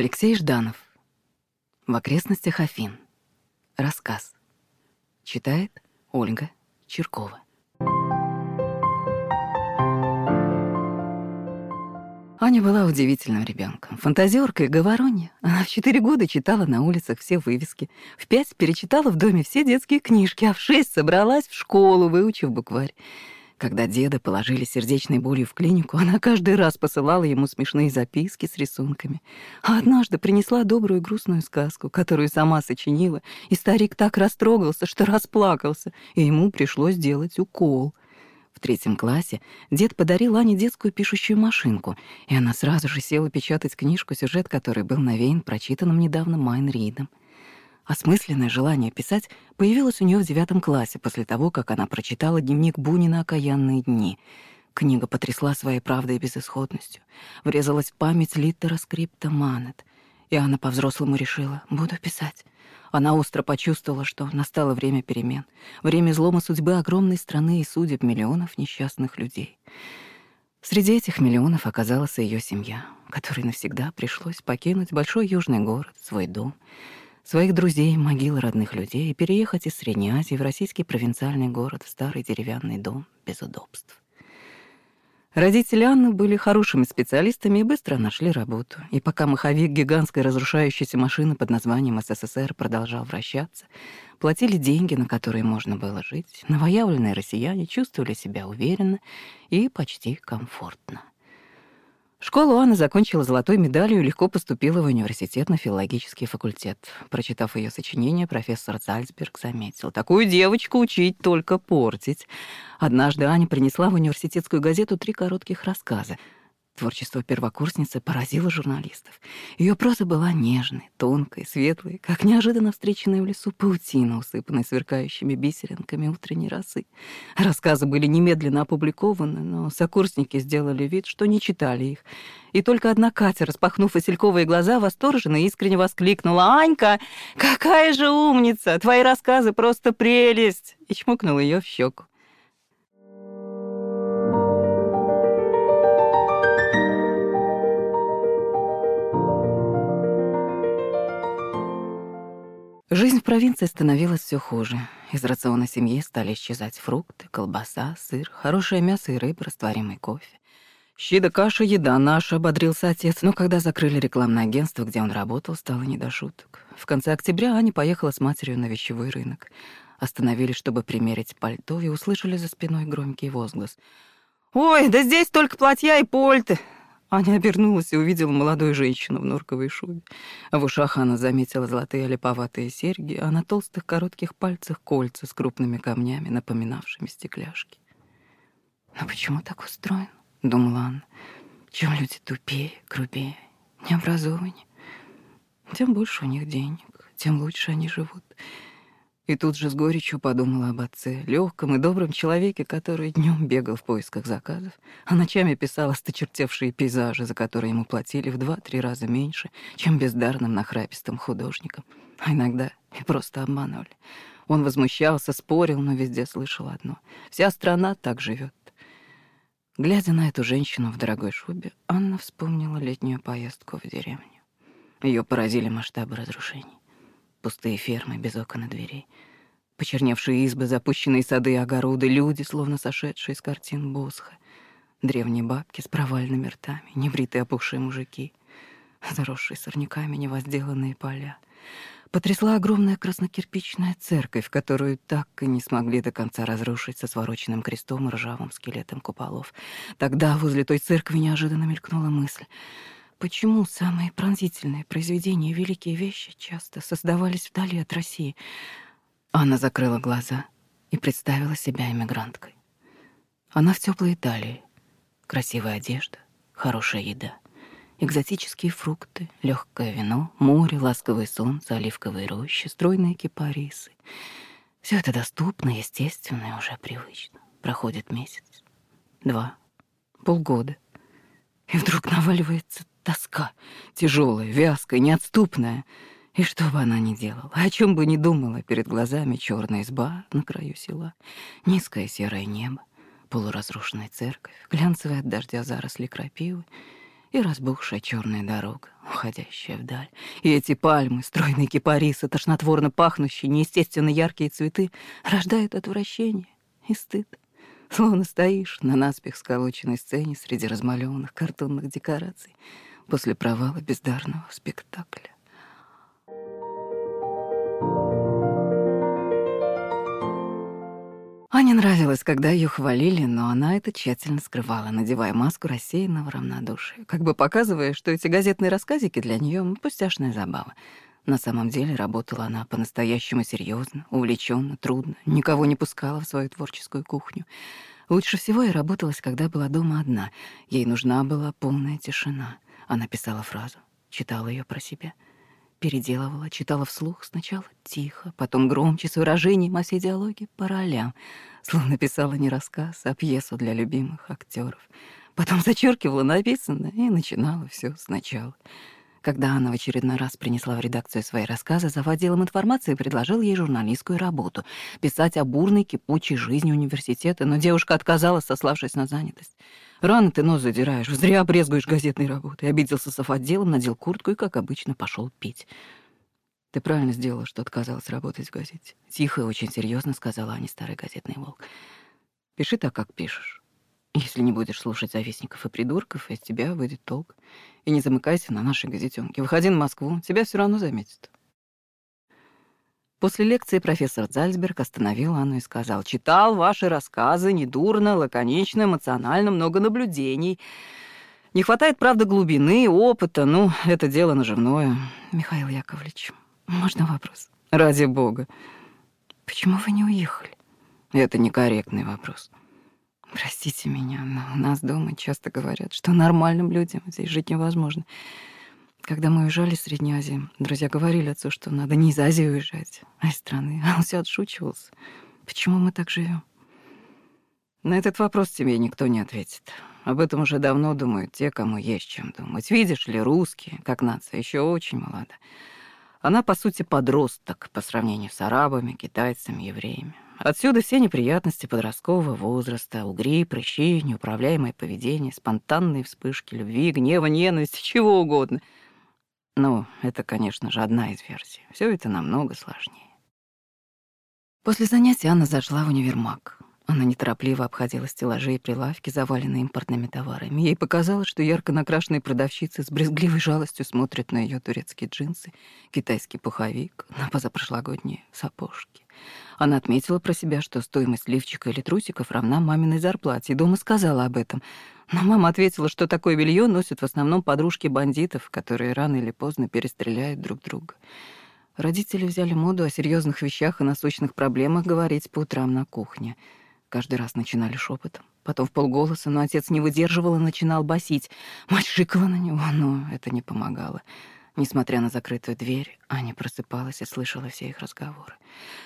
Алексей Жданов. В окрестностях Афин. Рассказ. Читает Ольга Черкова. Аня была удивительным ребенком, фантазеркой, говоронья. Она в четыре года читала на улицах все вывески, в пять перечитала в доме все детские книжки, а в шесть собралась в школу, выучив букварь. Когда деда положили сердечной болью в клинику, она каждый раз посылала ему смешные записки с рисунками. А однажды принесла добрую грустную сказку, которую сама сочинила, и старик так растрогался, что расплакался, и ему пришлось делать укол. В третьем классе дед подарил Ане детскую пишущую машинку, и она сразу же села печатать книжку, сюжет которой был навеян прочитанным недавно Майн Ридом. Осмысленное желание писать появилось у нее в девятом классе после того, как она прочитала дневник Бунина «Окаянные дни». Книга потрясла своей правдой и безысходностью, врезалась в память литера скрипта манет, и она по-взрослому решила «буду писать». Она остро почувствовала, что настало время перемен, время злома судьбы огромной страны и судеб миллионов несчастных людей. Среди этих миллионов оказалась ее семья, которой навсегда пришлось покинуть большой южный город, свой дом — своих друзей, могилы родных людей и переехать из Средней Азии в российский провинциальный город, в старый деревянный дом без удобств. Родители Анны были хорошими специалистами и быстро нашли работу. И пока маховик гигантской разрушающейся машины под названием СССР продолжал вращаться, платили деньги, на которые можно было жить, новоявленные россияне чувствовали себя уверенно и почти комфортно. Школу Анна закончила золотой медалью и легко поступила в университет на филологический факультет. Прочитав ее сочинение, профессор Зальцберг заметил, «Такую девочку учить только портить». Однажды Аня принесла в университетскую газету три коротких рассказа — Творчество первокурсницы поразило журналистов. Ее проза была нежной, тонкой, светлой, как неожиданно встреченная в лесу паутина, усыпанная сверкающими бисеринками утренней росы. Рассказы были немедленно опубликованы, но сокурсники сделали вид, что не читали их. И только одна Катя, распахнув васильковые глаза, восторженно и искренне воскликнула «Анька, какая же умница! Твои рассказы просто прелесть!» и чмокнула ее в щеку. Жизнь в провинции становилась все хуже. Из рациона семьи стали исчезать фрукты, колбаса, сыр, хорошее мясо и рыба, растворимый кофе. «Щи да каша — еда наша», — ободрился отец. Но когда закрыли рекламное агентство, где он работал, стало не до шуток. В конце октября Аня поехала с матерью на вещевой рынок. Остановились, чтобы примерить пальто, и услышали за спиной громкий возглас. «Ой, да здесь только платья и польты!» Аня обернулась и увидела молодую женщину в норковой шубе. В ушах она заметила золотые липоватые серьги, а на толстых коротких пальцах кольца с крупными камнями, напоминавшими стекляшки. «Но почему так устроен?» — думала она. «Чем люди тупее, грубее, необразованнее, тем больше у них денег, тем лучше они живут». И тут же с горечью подумала об отце, легком и добром человеке, который днем бегал в поисках заказов, а ночами писал осточертевшие пейзажи, за которые ему платили в два-три раза меньше, чем бездарным нахрапистым художникам. А иногда и просто обманывали. Он возмущался, спорил, но везде слышал одно. Вся страна так живет. Глядя на эту женщину в дорогой шубе, Анна вспомнила летнюю поездку в деревню. Ее поразили масштабы разрушений. Пустые фермы без окон и дверей. Почерневшие избы, запущенные сады и огороды, люди, словно сошедшие с картин Босха. Древние бабки с провальными ртами, небритые опухшие мужики, заросшие сорняками невозделанные поля. Потрясла огромная краснокирпичная церковь, которую так и не смогли до конца разрушить со свороченным крестом и ржавым скелетом куполов. Тогда возле той церкви неожиданно мелькнула мысль — Почему самые пронзительные произведения и великие вещи часто создавались вдали от России? Анна закрыла глаза и представила себя эмигранткой. Она в теплой Италии. Красивая одежда, хорошая еда, экзотические фрукты, легкое вино, море, ласковое солнце, оливковые рощи, стройные кипарисы. Все это доступно, естественно и уже привычно. Проходит месяц, два, полгода. И вдруг наваливается Тоска, тяжелая, вязкая, неотступная. И что бы она ни делала, о чем бы ни думала, перед глазами черная изба на краю села, низкое серое небо, полуразрушенная церковь, глянцевые от дождя заросли крапивы и разбухшая черная дорога. уходящая вдаль. И эти пальмы, стройные кипарисы, тошнотворно пахнущие, неестественно яркие цветы рождают отвращение и стыд. Словно стоишь на наспех сколоченной сцене среди размалеванных картонных декораций после провала бездарного спектакля. Ане нравилось, когда ее хвалили, но она это тщательно скрывала, надевая маску рассеянного равнодушия, как бы показывая, что эти газетные рассказики для нее пустяшная забава. На самом деле работала она по-настоящему серьезно, увлеченно, трудно, никого не пускала в свою творческую кухню. Лучше всего ей работалось, когда была дома одна. Ей нужна была полная тишина. Она писала фразу, читала ее про себя — переделывала, читала вслух сначала тихо, потом громче, с выражением, а все диалоги по ролям, словно писала не рассказ, а пьесу для любимых актеров. Потом зачеркивала написанное и начинала все сначала. Когда она в очередной раз принесла в редакцию свои рассказы, за отделом информации предложил ей журналистскую работу — писать о бурной кипучей жизни университета, но девушка отказалась, сославшись на занятость. «Рано ты нос задираешь, зря обрезгуешь газетной работой», — обиделся с отделом, надел куртку и, как обычно, пошел пить. «Ты правильно сделала, что отказалась работать в газете». Тихо и очень серьезно сказала Аня старый газетный волк. «Пиши так, как пишешь. Если не будешь слушать завистников и придурков, из тебя выйдет толк. И не замыкайся на нашей газетенке. Выходи на Москву, тебя все равно заметят. После лекции профессор Зальцберг остановил Анну и сказал, «Читал ваши рассказы, недурно, лаконично, эмоционально, много наблюдений. Не хватает, правда, глубины, опыта, ну, это дело наживное. Михаил Яковлевич, можно вопрос? Ради бога. Почему вы не уехали? Это некорректный вопрос. Простите меня, но у нас дома часто говорят, что нормальным людям здесь жить невозможно. Когда мы уезжали в Среднюю Азию, друзья говорили отцу, что надо не из Азии уезжать, а из страны. А он все отшучивался. Почему мы так живем? На этот вопрос тебе никто не ответит. Об этом уже давно думают те, кому есть чем думать. Видишь ли, русские, как нация, еще очень молода. Она, по сути, подросток по сравнению с арабами, китайцами, евреями. Отсюда все неприятности подросткового возраста, угри, прыщи, неуправляемое поведение, спонтанные вспышки любви, гнева, ненависти, чего угодно. Ну, это, конечно же, одна из версий. Все это намного сложнее. После занятия Анна зашла в универмаг. Она неторопливо обходила стеллажи и прилавки, заваленные импортными товарами. Ей показалось, что ярко накрашенные продавщицы с брезгливой жалостью смотрят на ее турецкие джинсы, китайский пуховик, на позапрошлогодние сапожки. Она отметила про себя, что стоимость лифчика или трусиков равна маминой зарплате, и дома сказала об этом. Но мама ответила, что такое белье носят в основном подружки бандитов, которые рано или поздно перестреляют друг друга. Родители взяли моду о серьезных вещах и насущных проблемах говорить по утрам на кухне — Каждый раз начинали шепотом, потом в полголоса, но отец не выдерживал и начинал басить. Мать шикала на него, но это не помогало. Несмотря на закрытую дверь, Аня просыпалась и слышала все их разговоры.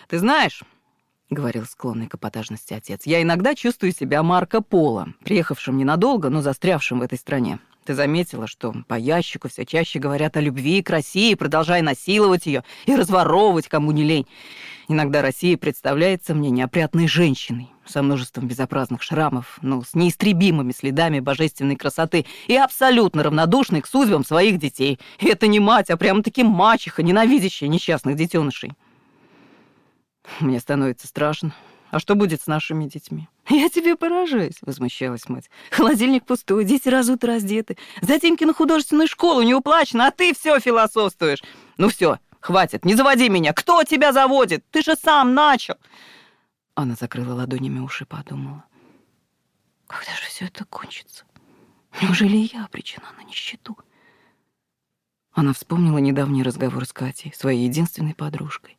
«Ты знаешь, — говорил склонный к эпатажности отец, — я иногда чувствую себя Марко Поло, приехавшим ненадолго, но застрявшим в этой стране. Ты заметила, что по ящику все чаще говорят о любви к России, продолжая насиловать ее и разворовывать кому не лень. Иногда Россия представляется мне неопрятной женщиной со множеством безобразных шрамов, но с неистребимыми следами божественной красоты и абсолютно равнодушной к судьбам своих детей. И это не мать, а прямо-таки мачеха, ненавидящая несчастных детенышей. Мне становится страшно. А что будет с нашими детьми? Я тебе поражаюсь, возмущалась мать. Холодильник пустой, дети разуты раздеты. Затемки на художественную школу не уплачено, а ты все философствуешь. Ну все, хватит, не заводи меня. Кто тебя заводит? Ты же сам начал. Она закрыла ладонями уши, подумала. Когда же все это кончится? Неужели я обречена на нищету? Она вспомнила недавний разговор с Катей, своей единственной подружкой.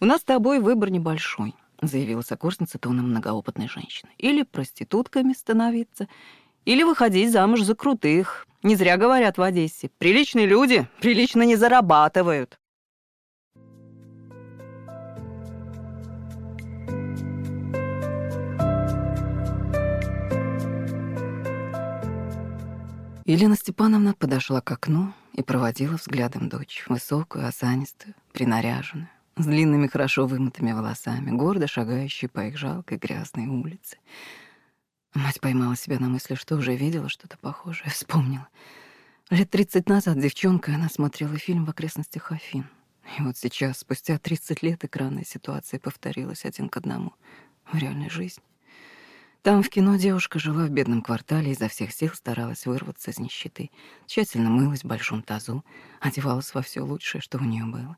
«У нас с тобой выбор небольшой», — заявила сокурсница тоном многоопытной женщины. «Или проститутками становиться, или выходить замуж за крутых. Не зря говорят в Одессе. Приличные люди прилично не зарабатывают». Елена Степановна подошла к окну и проводила взглядом дочь, высокую, осанистую, принаряженную, с длинными, хорошо вымытыми волосами, гордо шагающую по их жалкой грязной улице. Мать поймала себя на мысли, что уже видела что-то похожее, вспомнила. Лет тридцать назад девчонка, она смотрела фильм в окрестностях Афин. И вот сейчас, спустя 30 лет, экранная ситуация повторилась один к одному в реальной жизни. Там, в кино, девушка жила в бедном квартале и изо всех сил старалась вырваться из нищеты. Тщательно мылась в большом тазу, одевалась во все лучшее, что у нее было.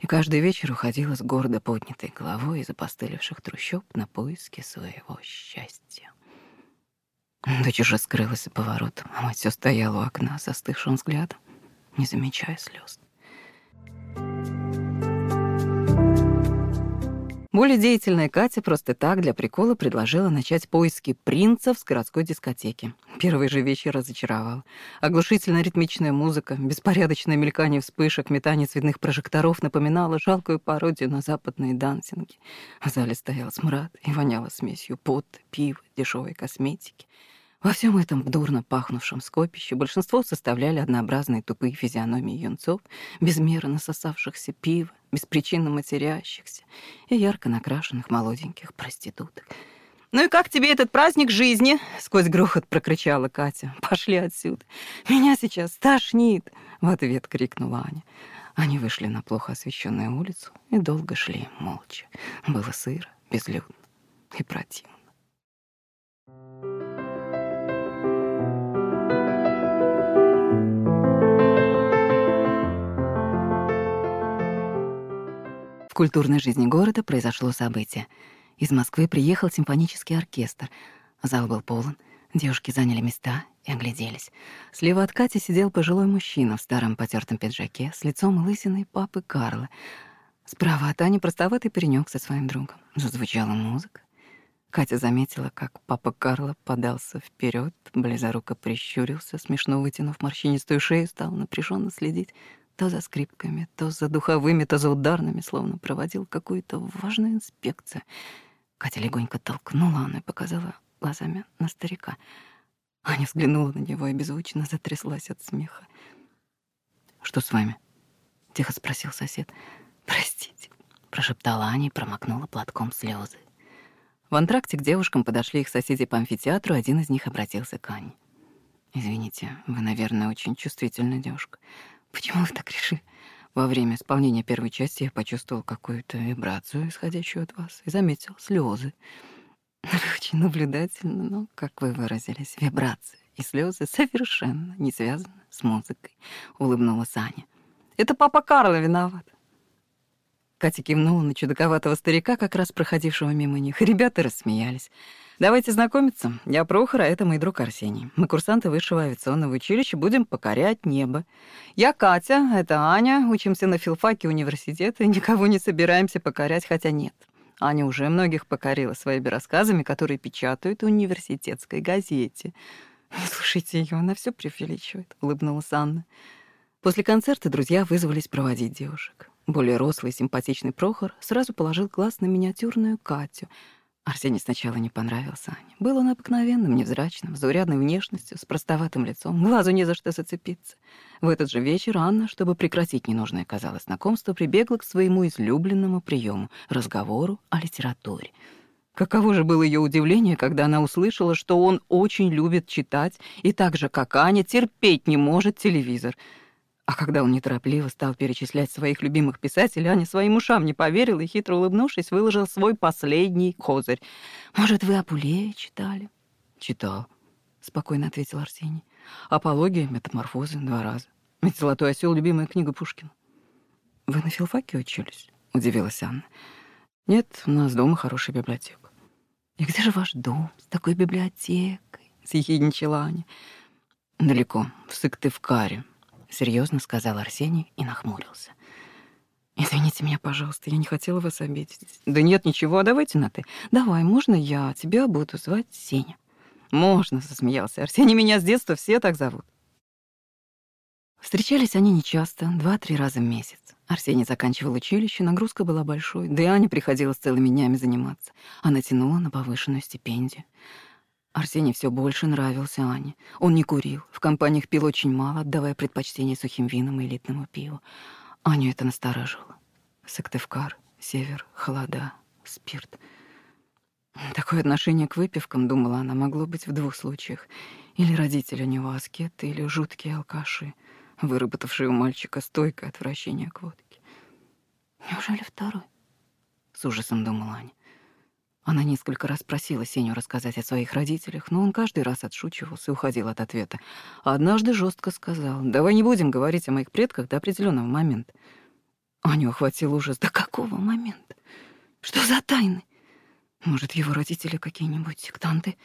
И каждый вечер уходила с гордо поднятой головой из опостылевших трущоб на поиски своего счастья. Дочь уже скрылась за поворотом, а мать все стояла у окна со остывшим взглядом, не замечая слез. Более деятельная Катя просто так для прикола предложила начать поиски принцев с городской дискотеки. Первый же вечер разочаровал. Оглушительная ритмичная музыка, беспорядочное мелькание вспышек, метание цветных прожекторов напоминало жалкую пародию на западные дансинги. В зале стоял смрад и воняло смесью пота, пива, дешевой косметики. Во всем этом дурно пахнувшем скопище большинство составляли однообразные тупые физиономии юнцов, безмерно насосавшихся пива, беспричинно матерящихся и ярко накрашенных молоденьких проституток. «Ну и как тебе этот праздник жизни?» — сквозь грохот прокричала Катя. «Пошли отсюда! Меня сейчас тошнит!» — в ответ крикнула Аня. Они вышли на плохо освещенную улицу и долго шли молча. Было сыро, безлюдно и противно. Культурной жизни города произошло событие. Из Москвы приехал симфонический оркестр. Зал был полон. Девушки заняли места и огляделись. Слева от Кати сидел пожилой мужчина в старом потертом пиджаке с лицом лысиной папы Карла. Справа от Ани простоватый паренек со своим другом. Зазвучала музыка. Катя заметила, как папа Карла подался вперед, близоруко прищурился, смешно вытянув морщинистую шею, стал напряженно следить то за скрипками, то за духовыми, то за ударными, словно проводил какую-то важную инспекцию. Катя легонько толкнула Анну и показала глазами на старика. Аня взглянула на него и беззвучно затряслась от смеха. «Что с вами?» — тихо спросил сосед. «Простите», — прошептала Аня и промокнула платком слезы. В антракте к девушкам подошли их соседи по амфитеатру, один из них обратился к Ане. «Извините, вы, наверное, очень чувствительная девушка. Почему вы так решили? Во время исполнения первой части я почувствовал какую-то вибрацию, исходящую от вас, и заметил слезы. Очень наблюдательно, но, как вы выразились, вибрации и слезы совершенно не связаны с музыкой, улыбнулась Аня. Это папа Карло виноват. Катя кивнула на чудаковатого старика, как раз проходившего мимо них. Ребята рассмеялись. Давайте знакомиться. Я Прохор, а это мой друг Арсений. Мы курсанты высшего авиационного училища, будем покорять небо. Я Катя, это Аня, учимся на филфаке университета и никого не собираемся покорять, хотя нет. Аня уже многих покорила своими рассказами, которые печатают в университетской газете. Слушайте ее, она все преувеличивает, улыбнулась Анна. После концерта друзья вызвались проводить девушек. Более рослый, симпатичный Прохор сразу положил глаз на миниатюрную Катю — Арсений сначала не понравился Ане. Был он обыкновенным, невзрачным, с заурядной внешностью, с простоватым лицом, глазу не за что зацепиться. В этот же вечер Анна, чтобы прекратить ненужное, казалось, знакомство, прибегла к своему излюбленному приему — разговору о литературе. Каково же было ее удивление, когда она услышала, что он очень любит читать и так же, как Аня, терпеть не может телевизор — а когда он неторопливо стал перечислять своих любимых писателей, Аня своим ушам не поверила и, хитро улыбнувшись, выложил свой последний козырь. «Может, вы Апулея читали?» «Читал», — спокойно ответил Арсений. «Апология, метаморфозы два раза. Ведь «Золотой осел любимая книга Пушкина». «Вы на филфаке учились?» — удивилась Анна. «Нет, у нас дома хорошая библиотека». «И где же ваш дом с такой библиотекой?» — съехидничала Аня. «Далеко, в Сыктывкаре», — серьезно сказал Арсений и нахмурился. «Извините меня, пожалуйста, я не хотела вас обидеть». «Да нет, ничего, а давайте на «ты». Давай, можно я тебя буду звать Сеня?» «Можно», — засмеялся Арсений. «Меня с детства все так зовут». Встречались они нечасто, два-три раза в месяц. Арсений заканчивал училище, нагрузка была большой, да и Аня приходилось целыми днями заниматься. Она тянула на повышенную стипендию. Арсений все больше нравился Ане. Он не курил, в компаниях пил очень мало, отдавая предпочтение сухим винам и элитному пиву. Аню это настораживало. Сыктывкар, север, холода, спирт. Такое отношение к выпивкам, думала она, могло быть в двух случаях. Или родители у него аскеты, или жуткие алкаши, выработавшие у мальчика стойкое отвращение к водке. Неужели второй? С ужасом думала Аня. Она несколько раз просила Сеню рассказать о своих родителях, но он каждый раз отшучивался и уходил от ответа. А однажды жестко сказал, «Давай не будем говорить о моих предках до определенного момента». Аню охватил ужас. До какого момента? Что за тайны? Может, его родители какие-нибудь сектанты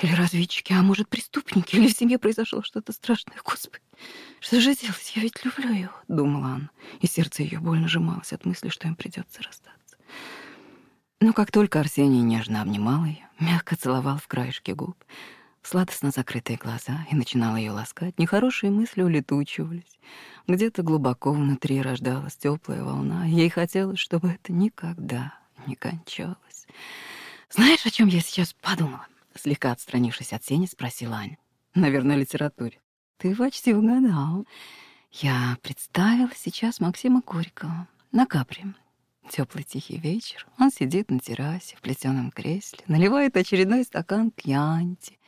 или разведчики, а может, преступники, или в семье произошло что-то страшное. Господи, что же делать? Я ведь люблю его, думала она, и сердце ее больно сжималось от мысли, что им придется расстаться. Но как только Арсений нежно обнимал ее, мягко целовал в краешке губ, сладостно закрытые глаза и начинал ее ласкать, нехорошие мысли улетучивались. Где-то глубоко внутри рождалась теплая волна, ей хотелось, чтобы это никогда не кончалось. «Знаешь, о чем я сейчас подумала?» Слегка отстранившись от тени, спросила Аня. «Наверное, литературе». «Ты почти угадал. Я представила сейчас Максима Горького на капре, Теплый тихий вечер. Он сидит на террасе в плетеном кресле, наливает очередной стакан кьянти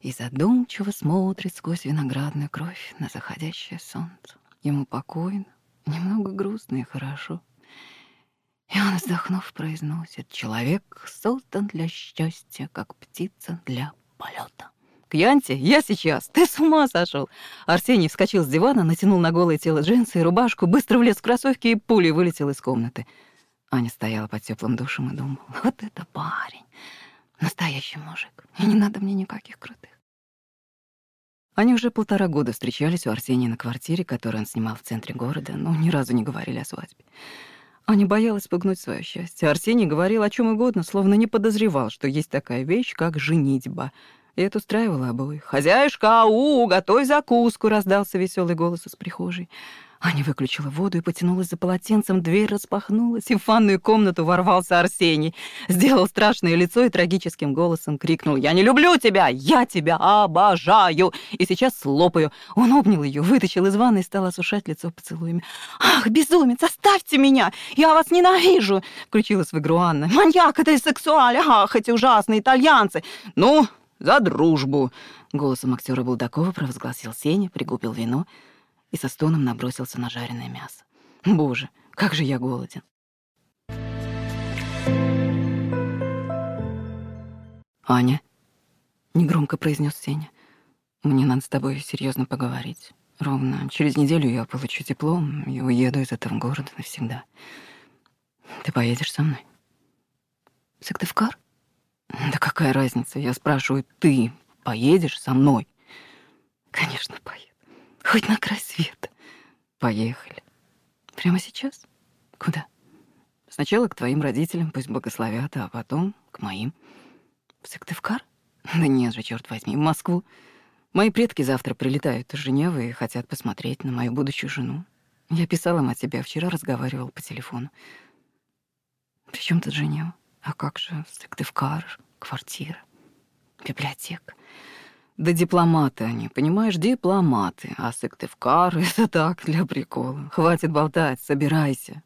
и задумчиво смотрит сквозь виноградную кровь на заходящее солнце. Ему покойно, немного грустно и хорошо. И он, вздохнув, произносит, «Человек создан для счастья, как птица для полета». Кьянти, я сейчас. Ты с ума сошел. Арсений вскочил с дивана, натянул на голое тело джинсы и рубашку, быстро влез в кроссовки и пулей вылетел из комнаты. Аня стояла под теплым душем и думала, вот это парень, настоящий мужик, и не надо мне никаких крутых. Они уже полтора года встречались у Арсения на квартире, которую он снимал в центре города, но ни разу не говорили о свадьбе. Аня боялась погнуть свое счастье. Арсений говорил о чем угодно, словно не подозревал, что есть такая вещь, как женитьба — и это устраивало обоих. «Хозяюшка, ау, готовь закуску!» — раздался веселый голос из прихожей. Аня выключила воду и потянулась за полотенцем, дверь распахнулась, и в ванную комнату ворвался Арсений. Сделал страшное лицо и трагическим голосом крикнул «Я не люблю тебя! Я тебя обожаю!» И сейчас слопаю. Он обнял ее, вытащил из ванны и стал осушать лицо поцелуями. «Ах, безумец, оставьте меня! Я вас ненавижу!» Включилась в игру Анна. «Маньяк это и сексуаль! Ах, эти ужасные итальянцы! Ну, за дружбу!» Голосом актера Булдакова провозгласил Сеня, пригубил вино и со стоном набросился на жареное мясо. «Боже, как же я голоден!» «Аня», — негромко произнес Сеня, — «мне надо с тобой серьезно поговорить. Ровно через неделю я получу диплом и уеду из этого города навсегда. Ты поедешь со мной?» «Сыктывкар?» Да какая разница? Я спрашиваю, ты поедешь со мной? Конечно, поеду. Хоть на край света. Поехали. Прямо сейчас? Куда? Сначала к твоим родителям, пусть благословят, а потом к моим. В Сыктывкар? Да нет же, черт возьми, в Москву. Мои предки завтра прилетают из Женевы и хотят посмотреть на мою будущую жену. Я писала им о тебе, а вчера разговаривал по телефону. При чем тут Женева? А как же Сыктывкар, квартира, библиотека? Да дипломаты они, понимаешь, дипломаты. А Сыктывкар — это так, для прикола. Хватит болтать, собирайся.